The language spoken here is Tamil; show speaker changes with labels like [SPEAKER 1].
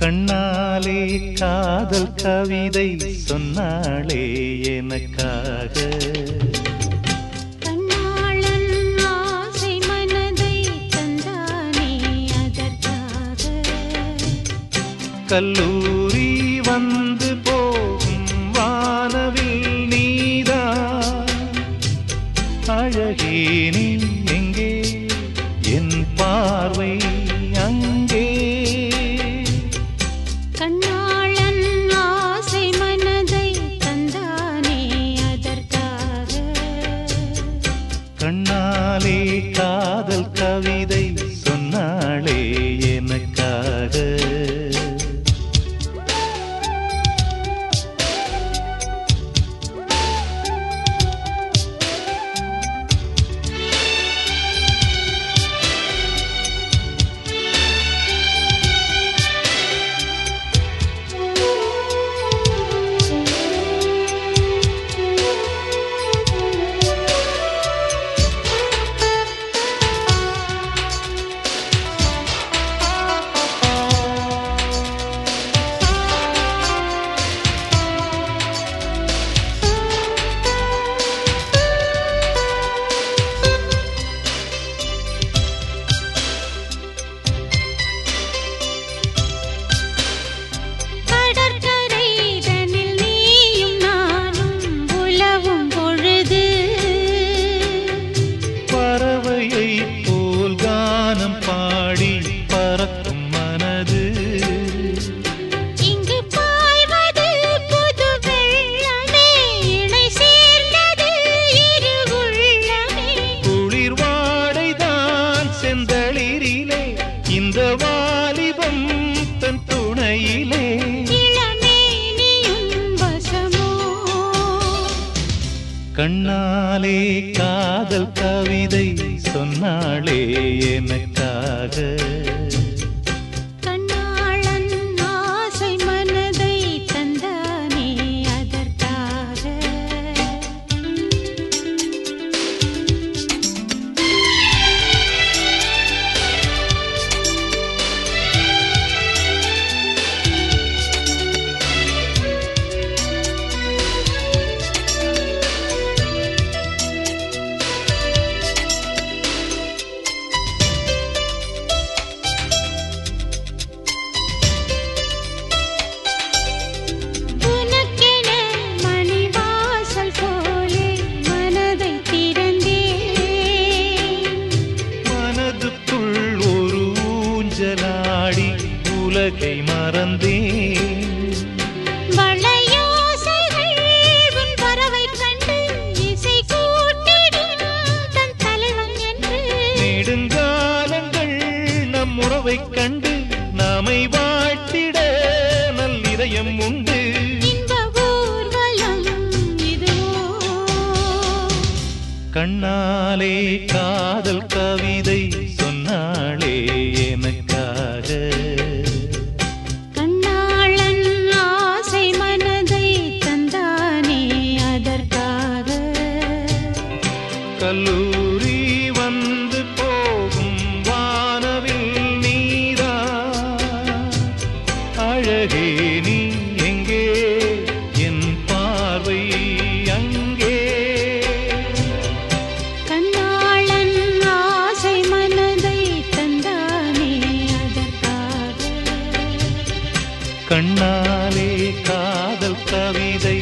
[SPEAKER 1] கண்ணாலே காதல் கவிதை சொன்னாளே எனக்காக. கல்லூரி வந்து கண்ணாலே காதல் செந்தளிரிலே இந்த வாலிபம் தன் துணையிலே. கண்ணாலே காதல் கவிதை சொன்னாளே எனக்காக. ஊஞ்சலாடி உலகை மறந்தேன். நெடுங்காலங்கள் நம் உறவை கண்டு நாமை வாழ்த்திட நல்லிதயம் உண்டு. கண்ணாலே காதல் கவிதை கல்லூரி வந்து போகும் வானவில் நீரா? அழகே நீ எங்கே? என் பார்வை அங்கே.
[SPEAKER 2] கண்ணாளன் ஆசை மனதை தந்தானே அதற்காக.
[SPEAKER 1] கண்ணாலே காதல் கவிதை